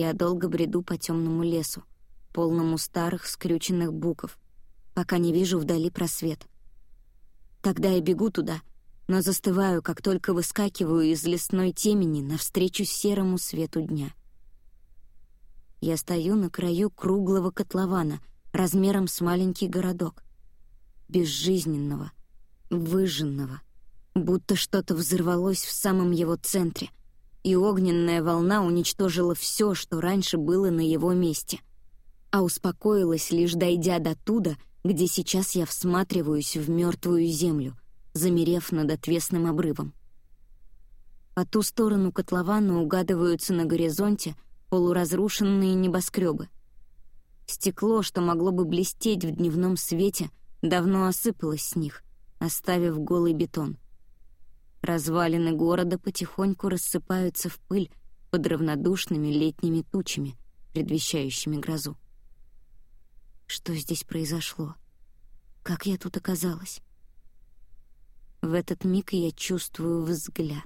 Я долго бреду по темному лесу, полному старых скрюченных буков, пока не вижу вдали просвет. Тогда я бегу туда, но застываю, как только выскакиваю из лесной темени навстречу серому свету дня. Я стою на краю круглого котлована, размером с маленький городок. Безжизненного, выжженного, будто что-то взорвалось в самом его центре, и огненная волна уничтожила все, что раньше было на его месте, а успокоилась, лишь дойдя до туда, где сейчас я всматриваюсь в мертвую землю, замерев над отвесным обрывом. По ту сторону котлована угадываются на горизонте — полуразрушенные небоскребы. Стекло, что могло бы блестеть в дневном свете, давно осыпалось с них, оставив голый бетон. Развалины города потихоньку рассыпаются в пыль под равнодушными летними тучами, предвещающими грозу. Что здесь произошло? Как я тут оказалась? В этот миг я чувствую взгляд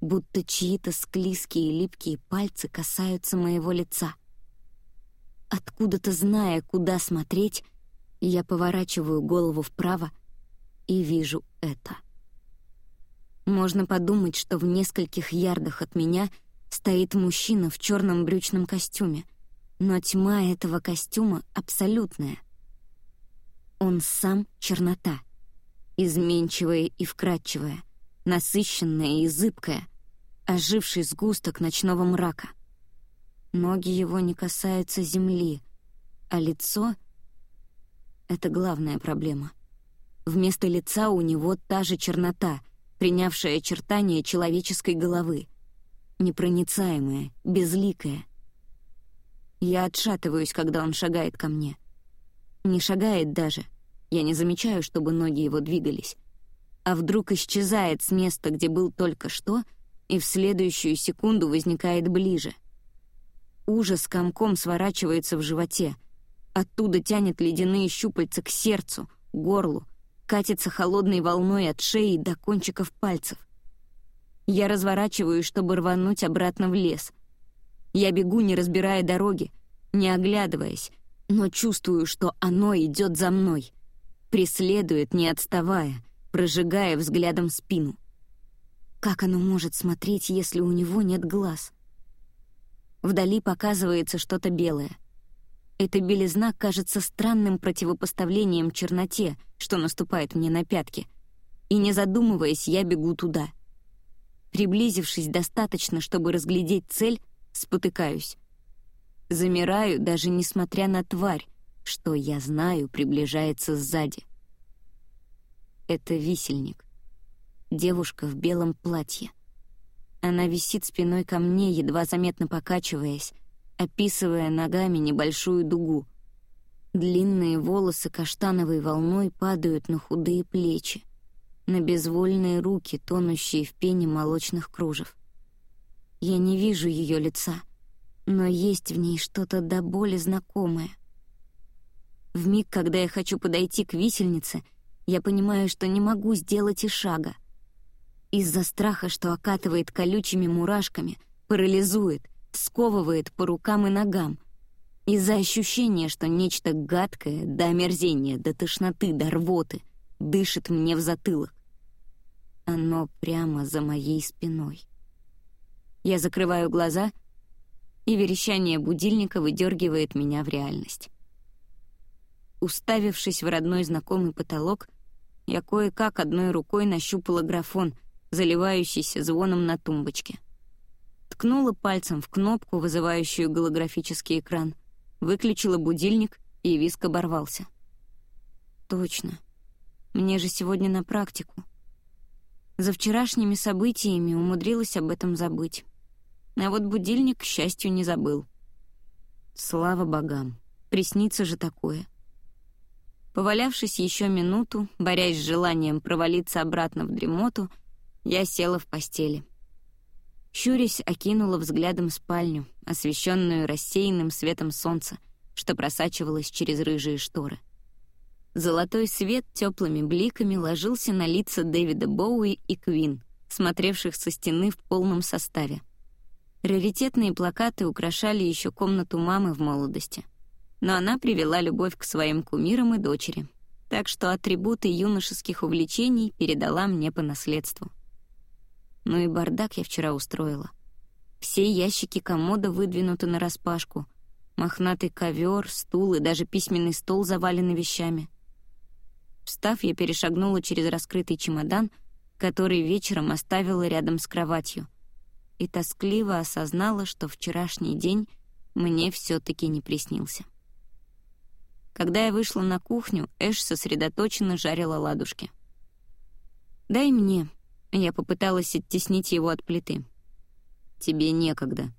будто чьи-то склизкие липкие пальцы касаются моего лица. Откуда-то зная, куда смотреть, я поворачиваю голову вправо и вижу это. Можно подумать, что в нескольких ярдах от меня стоит мужчина в черном брючном костюме, но тьма этого костюма абсолютная. Он сам чернота, изменчивая и вкрадчивая, насыщенная и зыбкая, оживший сгусток ночного мрака. Ноги его не касаются земли, а лицо — это главная проблема. Вместо лица у него та же чернота, принявшая очертания человеческой головы, непроницаемая, безликая. Я отшатываюсь, когда он шагает ко мне. Не шагает даже. Я не замечаю, чтобы ноги его двигались. А вдруг исчезает с места, где был только что — и в следующую секунду возникает ближе. Ужас комком сворачивается в животе. Оттуда тянет ледяные щупальца к сердцу, горлу, катится холодной волной от шеи до кончиков пальцев. Я разворачиваюсь, чтобы рвануть обратно в лес. Я бегу, не разбирая дороги, не оглядываясь, но чувствую, что оно идет за мной, преследует, не отставая, прожигая взглядом спину. Как оно может смотреть, если у него нет глаз? Вдали показывается что-то белое. Эта белизна кажется странным противопоставлением черноте, что наступает мне на пятки. И не задумываясь, я бегу туда. Приблизившись достаточно, чтобы разглядеть цель, спотыкаюсь. Замираю, даже несмотря на тварь, что, я знаю, приближается сзади. Это висельник девушка в белом платье. Она висит спиной ко мне, едва заметно покачиваясь, описывая ногами небольшую дугу. Длинные волосы каштановой волной падают на худые плечи, на безвольные руки, тонущие в пене молочных кружев. Я не вижу ее лица, но есть в ней что-то до боли знакомое. В миг, когда я хочу подойти к висельнице, я понимаю, что не могу сделать и шага — из-за страха, что окатывает колючими мурашками, парализует, сковывает по рукам и ногам. Из-за ощущения, что нечто гадкое, до омерзения, до тошноты, до рвоты, дышит мне в затылок. Оно прямо за моей спиной. Я закрываю глаза, и верещание будильника выдергивает меня в реальность. Уставившись в родной знакомый потолок, я кое-как одной рукой нащупала графон — заливающийся звоном на тумбочке. Ткнула пальцем в кнопку, вызывающую голографический экран, выключила будильник, и виск оборвался. Точно. Мне же сегодня на практику. За вчерашними событиями умудрилась об этом забыть. А вот будильник, к счастью, не забыл. Слава богам. Приснится же такое. Повалявшись еще минуту, борясь с желанием провалиться обратно в дремоту, я села в постели. Щурясь, окинула взглядом спальню, освещенную рассеянным светом солнца, что просачивалось через рыжие шторы. Золотой свет теплыми бликами ложился на лица Дэвида Боуи и Квин, смотревших со стены в полном составе. Раритетные плакаты украшали еще комнату мамы в молодости. Но она привела любовь к своим кумирам и дочери, так что атрибуты юношеских увлечений передала мне по наследству. Ну и бардак я вчера устроила. Все ящики комода выдвинуты нараспашку. Мохнатый ковер, стул и даже письменный стол завалены вещами. Встав, я перешагнула через раскрытый чемодан, который вечером оставила рядом с кроватью, и тоскливо осознала, что вчерашний день мне все-таки не приснился. Когда я вышла на кухню, Эш сосредоточенно жарила ладушки. «Дай мне», — я попыталась оттеснить его от плиты. «Тебе некогда».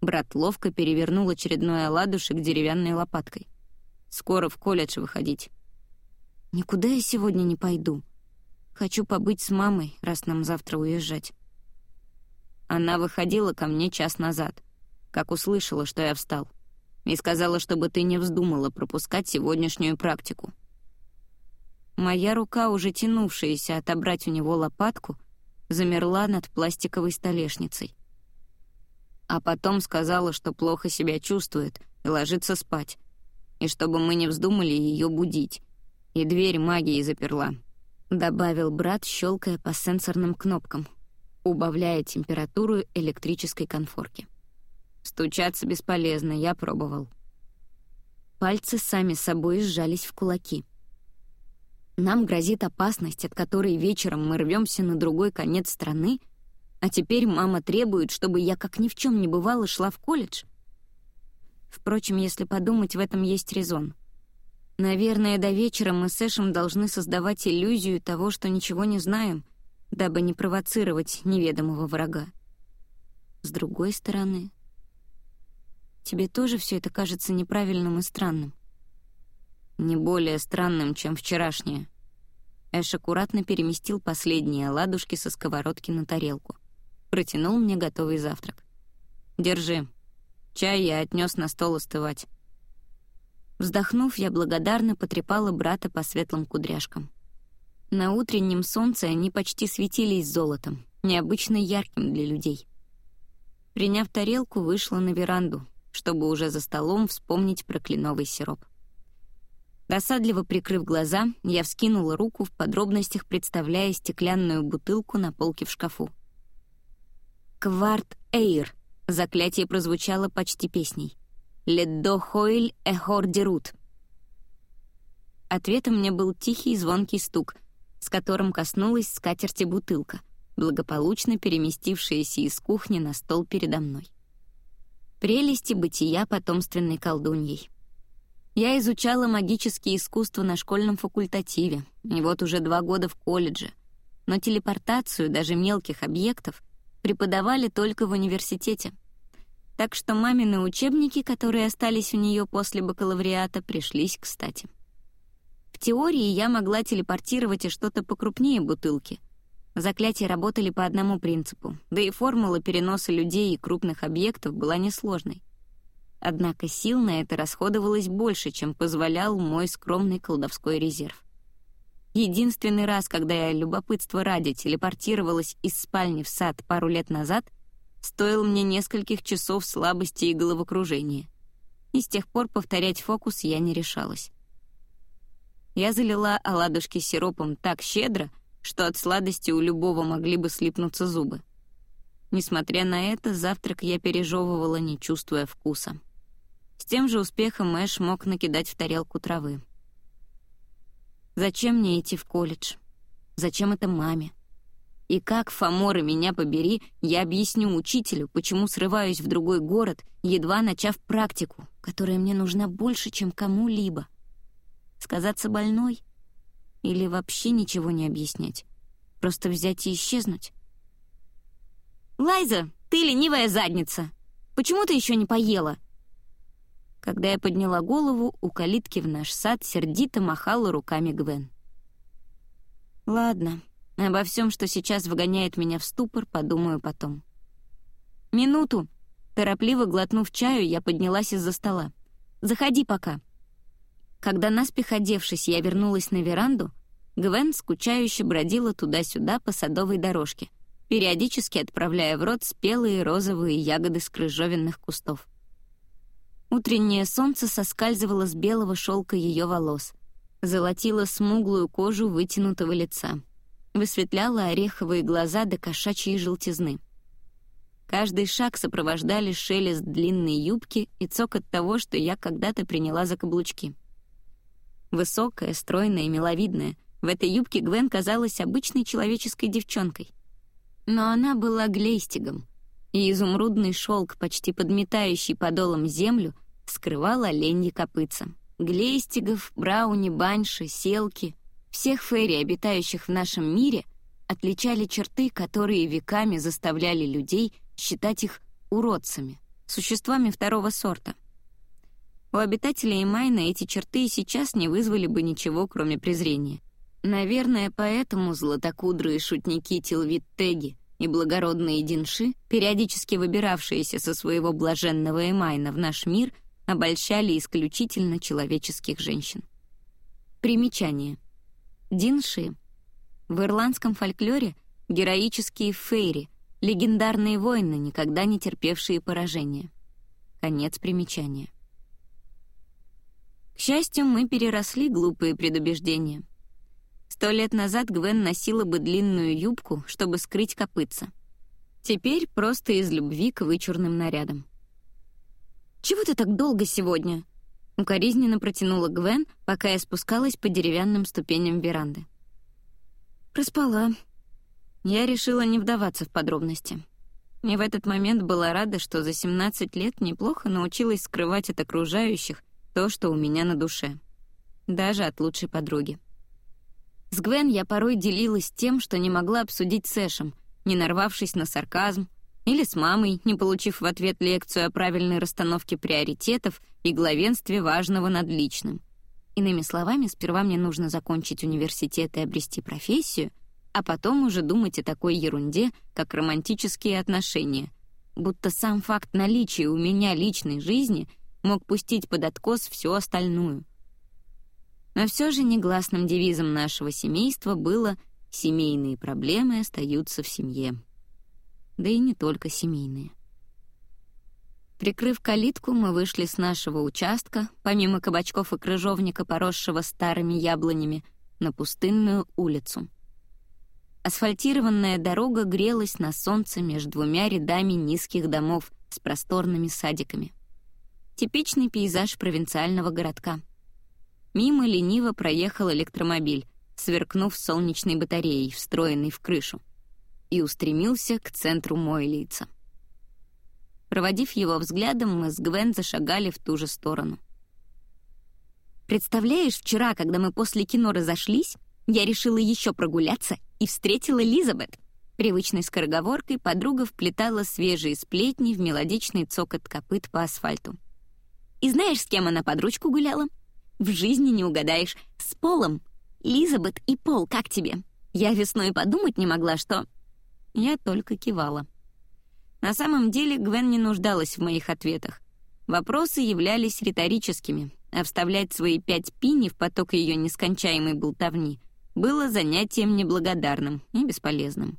Брат ловко перевернул очередной оладушек деревянной лопаткой. «Скоро в колледж выходить». «Никуда я сегодня не пойду. Хочу побыть с мамой, раз нам завтра уезжать». Она выходила ко мне час назад, как услышала, что я встал, и сказала, чтобы ты не вздумала пропускать сегодняшнюю практику. Моя рука, уже тянувшаяся отобрать у него лопатку, замерла над пластиковой столешницей. А потом сказала, что плохо себя чувствует и ложится спать, и чтобы мы не вздумали ее будить, и дверь магии заперла», — добавил брат, щелкая по сенсорным кнопкам, убавляя температуру электрической конфорки. «Стучаться бесполезно, я пробовал». Пальцы сами собой сжались в кулаки. Нам грозит опасность, от которой вечером мы рвемся на другой конец страны, а теперь мама требует, чтобы я как ни в чем не бывало шла в колледж. Впрочем, если подумать, в этом есть резон. Наверное, до вечера мы с Эшем должны создавать иллюзию того, что ничего не знаем, дабы не провоцировать неведомого врага. С другой стороны, тебе тоже все это кажется неправильным и странным. Не более странным, чем вчерашнее. Эш аккуратно переместил последние ладушки со сковородки на тарелку. Протянул мне готовый завтрак. «Держи. Чай я отнес на стол остывать. Вздохнув, я благодарно потрепала брата по светлым кудряшкам. На утреннем солнце они почти светились золотом, необычно ярким для людей. Приняв тарелку, вышла на веранду, чтобы уже за столом вспомнить про кленовый сироп. Досадливо прикрыв глаза, я вскинула руку в подробностях, представляя стеклянную бутылку на полке в шкафу. «Кварт Эйр», — заклятие прозвучало почти песней. «Леддо хойль эхор дерут». Ответом мне был тихий звонкий стук, с которым коснулась скатерти бутылка, благополучно переместившаяся из кухни на стол передо мной. Прелести бытия потомственной колдуньей. Я изучала магические искусства на школьном факультативе, и вот уже два года в колледже, но телепортацию даже мелких объектов преподавали только в университете — так что мамины учебники, которые остались у нее после бакалавриата, пришлись кстати. В теории я могла телепортировать и что-то покрупнее бутылки. Заклятия работали по одному принципу, да и формула переноса людей и крупных объектов была несложной. Однако сил на это расходовалось больше, чем позволял мой скромный колдовской резерв. Единственный раз, когда я любопытство ради телепортировалась из спальни в сад пару лет назад — стоил мне нескольких часов слабости и головокружения. И с тех пор повторять фокус я не решалась. Я залила оладушки сиропом так щедро, что от сладости у любого могли бы слипнуться зубы. Несмотря на это, завтрак я пережевывала, не чувствуя вкуса. С тем же успехом Эш мог накидать в тарелку травы. Зачем мне идти в колледж? Зачем это маме? И как, Фоморы, меня побери, я объясню учителю, почему срываюсь в другой город, едва начав практику, которая мне нужна больше, чем кому-либо. Сказаться больной? Или вообще ничего не объяснять? Просто взять и исчезнуть? «Лайза, ты ленивая задница! Почему ты еще не поела?» Когда я подняла голову, у калитки в наш сад сердито махала руками Гвен. «Ладно», Обо всем, что сейчас вгоняет меня в ступор, подумаю потом. «Минуту!» Торопливо глотнув чаю, я поднялась из-за стола. «Заходи пока». Когда наспех одевшись, я вернулась на веранду, Гвен скучающе бродила туда-сюда по садовой дорожке, периодически отправляя в рот спелые розовые ягоды с крыжовенных кустов. Утреннее солнце соскальзывало с белого шелка ее волос, золотило смуглую кожу вытянутого лица, высветляло ореховые глаза до кошачьей желтизны. Каждый шаг сопровождали шелест длинной юбки и цокот того, что я когда-то приняла за каблучки. Высокая, стройная и миловидная, в этой юбке Гвен казалась обычной человеческой девчонкой. Но она была глейстигом, и изумрудный шелк, почти подметающий подолом землю, скрывал оленьи копытца. Глейстигов, брауни, банши, селки — всех фейри, обитающих в нашем мире, отличали черты, которые веками заставляли людей считать их уродцами, существами второго сорта. У обитателей Майна эти черты и сейчас не вызвали бы ничего, кроме презрения. Наверное, поэтому златокудрые шутники Тилвит-Теги и благородные Динши, периодически выбиравшиеся со своего блаженного Эмайна в наш мир, обольщали исключительно человеческих женщин. Примечание. Динши. В ирландском фольклоре героические фейри, легендарные воины, никогда не терпевшие поражения. Конец примечания. К счастью, мы переросли глупые предубеждения. Сто лет назад Гвен носила бы длинную юбку, чтобы скрыть копытца. Теперь просто из любви к вычурным нарядам. «Чего ты так долго сегодня?» Укоризненно протянула Гвен, пока я спускалась по деревянным ступеням веранды. «Проспала». Я решила не вдаваться в подробности. И в этот момент была рада, что за 17 лет неплохо научилась скрывать от окружающих то, что у меня на душе. Даже от лучшей подруги. С Гвен я порой делилась тем, что не могла обсудить с Эшем, не нарвавшись на сарказм, или с мамой, не получив в ответ лекцию о правильной расстановке приоритетов и главенстве важного над личным. Иными словами, сперва мне нужно закончить университет и обрести профессию, а потом уже думать о такой ерунде, как романтические отношения, будто сам факт наличия у меня личной жизни мог пустить под откос всю остальную. Но все же негласным девизом нашего семейства было «семейные проблемы остаются в семье». Да и не только семейные. Прикрыв калитку, мы вышли с нашего участка, помимо кабачков и крыжовника, поросшего старыми яблонями, на пустынную улицу. Асфальтированная дорога грелась на солнце между двумя рядами низких домов с просторными садиками. Типичный пейзаж провинциального городка. Мимо лениво проехал электромобиль, сверкнув солнечной батареей, встроенной в крышу, и устремился к центру Мойлица. Проводив его взглядом, мы с Гвен зашагали в ту же сторону. «Представляешь, вчера, когда мы после кино разошлись, я решила еще прогуляться и встретила Элизабет». Привычной скороговоркой подруга вплетала свежие сплетни в мелодичный цокот копыт по асфальту. И знаешь, с кем она под ручку гуляла? В жизни не угадаешь. С Полом. Лизабет и Пол, как тебе? Я весной подумать не могла, что... Я только кивала. На самом деле Гвен не нуждалась в моих ответах. Вопросы являлись риторическими, а вставлять свои пять пини в поток ее нескончаемой болтовни было занятием неблагодарным и бесполезным.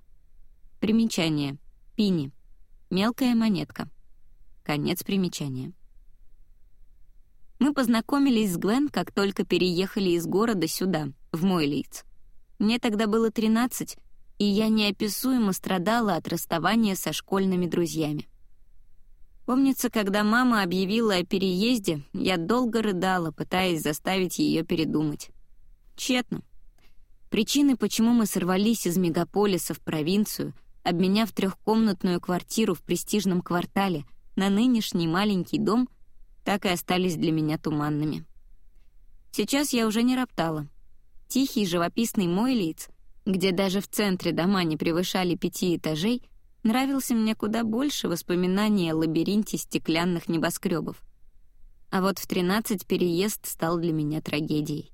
Примечание. Пини. Мелкая монетка. Конец примечания. Мы познакомились с Гвен, как только переехали из города сюда, в мой лиц. Мне тогда было 13, и я неописуемо страдала от расставания со школьными друзьями. Помнится, когда мама объявила о переезде, я долго рыдала, пытаясь заставить ее передумать. Тщетно. Причины, почему мы сорвались из мегаполиса в провинцию, обменяв трехкомнатную квартиру в престижном квартале на нынешний маленький дом — так и остались для меня туманными. Сейчас я уже не роптала. Тихий живописный мой лиц, где даже в центре дома не превышали пяти этажей, нравился мне куда больше воспоминаний о лабиринте стеклянных небоскребов. А вот в 13 переезд стал для меня трагедией.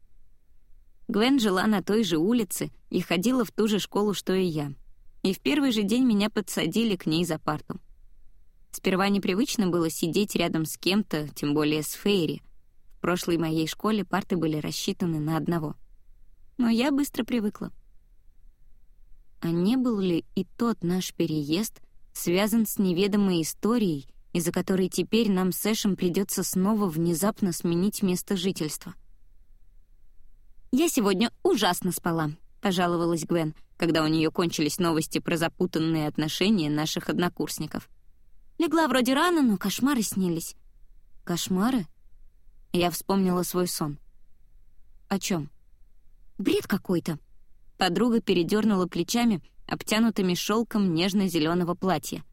Гвен жила на той же улице и ходила в ту же школу, что и я. И в первый же день меня подсадили к ней за парту. Сперва непривычно было сидеть рядом с кем-то, тем более с Фейри. В прошлой моей школе парты были рассчитаны на одного. Но я быстро привыкла. а не был ли и тот наш переезд связан с неведомой историей, из-за которой теперь нам с Эшем придется снова внезапно сменить место жительства. «Я сегодня ужасно спала», — пожаловалась Гвен, когда у нее кончились новости про запутанные отношения наших однокурсников. «Легла вроде рано, но кошмары снились». «Кошмары?» Я вспомнила свой сон. «О чем?» «Бред какой-то». Подруга передернула плечами, обтянутыми шелком нежно-зеленого платья.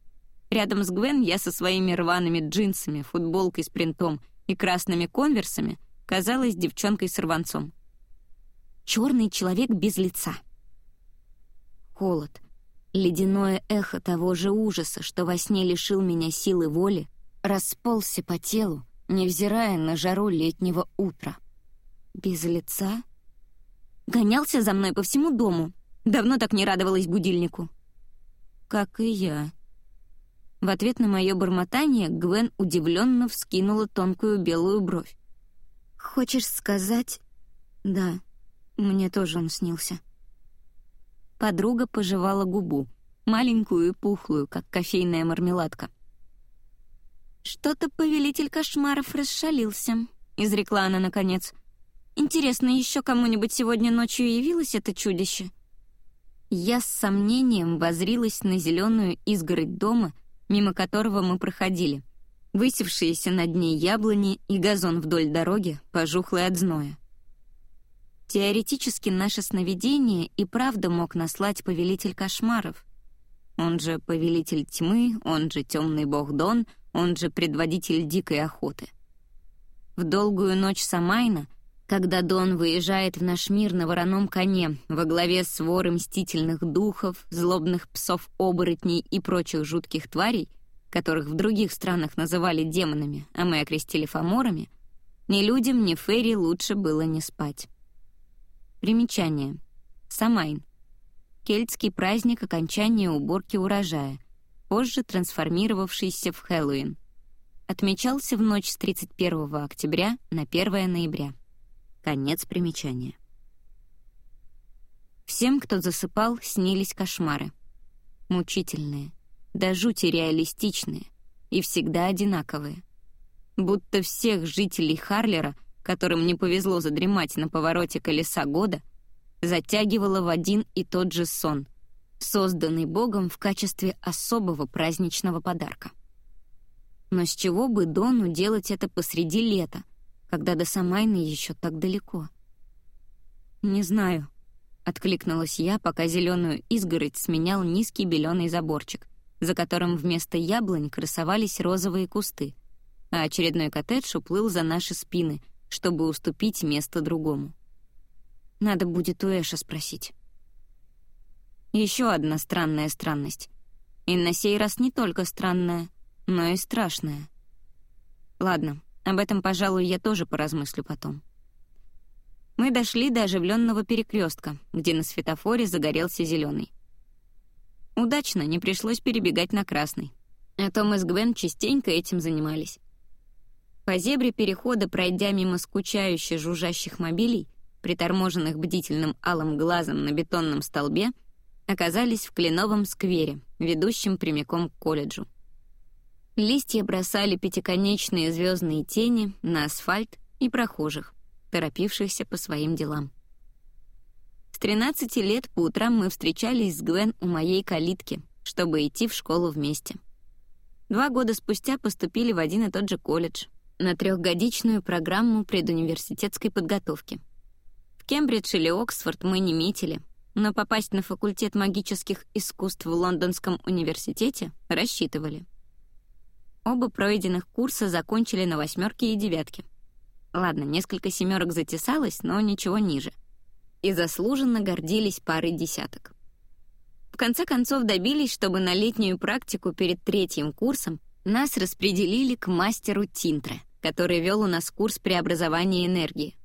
Рядом с Гвен я со своими рваными джинсами, футболкой с принтом и красными конверсами казалась девчонкой-сорванцом. Черный человек без лица. Холод. Ледяное эхо того же ужаса, что во сне лишил меня силы воли, расползся по телу, невзирая на жару летнего утра. Без лица? Гонялся за мной по всему дому. Давно так не радовалась будильнику. Как и я. В ответ на мое бормотание Гвен удивленно вскинула тонкую белую бровь. «Хочешь сказать...» «Да, мне тоже он снился». Подруга пожевала губу, маленькую и пухлую, как кофейная мармеладка. «Что-то повелитель кошмаров расшалился», — изрекла она наконец. «Интересно, еще кому-нибудь сегодня ночью явилось это чудище?» Я с сомнением возрилась на зеленую изгородь дома, мимо которого мы проходили, высевшиеся над ней яблони и газон вдоль дороги, пожухлый от зноя. Теоретически наше сновидение и правда мог наслать повелитель кошмаров. Он же повелитель тьмы, он же темный бог Дон, он же предводитель дикой охоты. В долгую ночь Самайна, когда Дон выезжает в наш мир на вороном коне во главе с воры мстительных духов, злобных псов-оборотней и прочих жутких тварей, которых в других странах называли демонами, а мы окрестили фаморами, ни людям, ни Ферри лучше было не спать. Примечание. Самайн. Кельтский праздник окончания уборки урожая, позже трансформировавшийся в Хэллоуин. Отмечался в ночь с 31 октября на 1 ноября. Конец примечания. Всем, кто засыпал, снились кошмары. Мучительные, до жути реалистичные и всегда одинаковые. Будто всех жителей Харлера которым не повезло задремать на повороте колеса года, затягивало в один и тот же сон, созданный Богом в качестве особого праздничного подарка. Но с чего бы Дону делать это посреди лета, когда до Самайны еще так далеко? «Не знаю», — откликнулась я, пока зеленую изгородь сменял низкий беленый заборчик, за которым вместо яблонь красовались розовые кусты, а очередной коттедж уплыл за наши спины — чтобы уступить место другому. Надо будет у Эша спросить. Еще одна странная странность. И на сей раз не только странная, но и страшная. Ладно, об этом, пожалуй, я тоже поразмыслю потом. Мы дошли до оживленного перекрестка, где на светофоре загорелся зеленый. Удачно, не пришлось перебегать на красный. А то мы с Гвен частенько этим занимались. По зебре перехода, пройдя мимо скучающе жужжащих мобилей, приторможенных бдительным алым глазом на бетонном столбе, оказались в кленовом сквере, ведущем прямиком к колледжу. Листья бросали пятиконечные звездные тени на асфальт и прохожих, торопившихся по своим делам. С 13 лет по утрам мы встречались с Гвен у моей калитки, чтобы идти в школу вместе. Два года спустя поступили в один и тот же колледж, на трехгодичную программу предуниверситетской подготовки. В Кембридж или Оксфорд мы не метили, но попасть на факультет магических искусств в Лондонском университете рассчитывали. Оба пройденных курса закончили на восьмерке и девятке. Ладно, несколько семерок затесалось, но ничего ниже. И заслуженно гордились парой десяток. В конце концов добились, чтобы на летнюю практику перед третьим курсом нас распределили к мастеру Тинтре, который вел у нас курс преобразования энергии.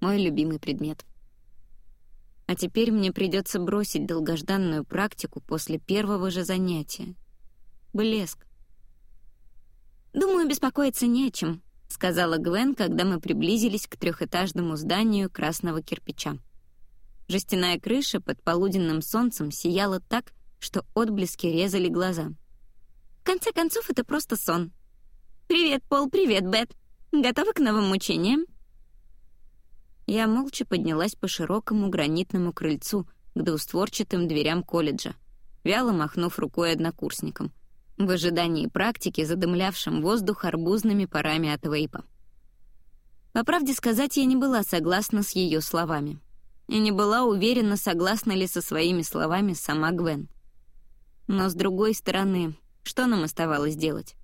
Мой любимый предмет. А теперь мне придется бросить долгожданную практику после первого же занятия. Блеск. «Думаю, беспокоиться не о чем», — сказала Гвен, когда мы приблизились к трехэтажному зданию красного кирпича. Жестяная крыша под полуденным солнцем сияла так, что отблески резали глаза. Конце концов, это просто сон. «Привет, Пол, привет, Бет. Готовы к новым мучениям?» Я молча поднялась по широкому гранитному крыльцу к двустворчатым дверям колледжа, вяло махнув рукой однокурсникам, в ожидании практики, задымлявшим воздух арбузными парами от вейпа. По правде сказать, я не была согласна с ее словами. И не была уверена, согласна ли со своими словами сама Гвен. Но, с другой стороны, что нам оставалось делать?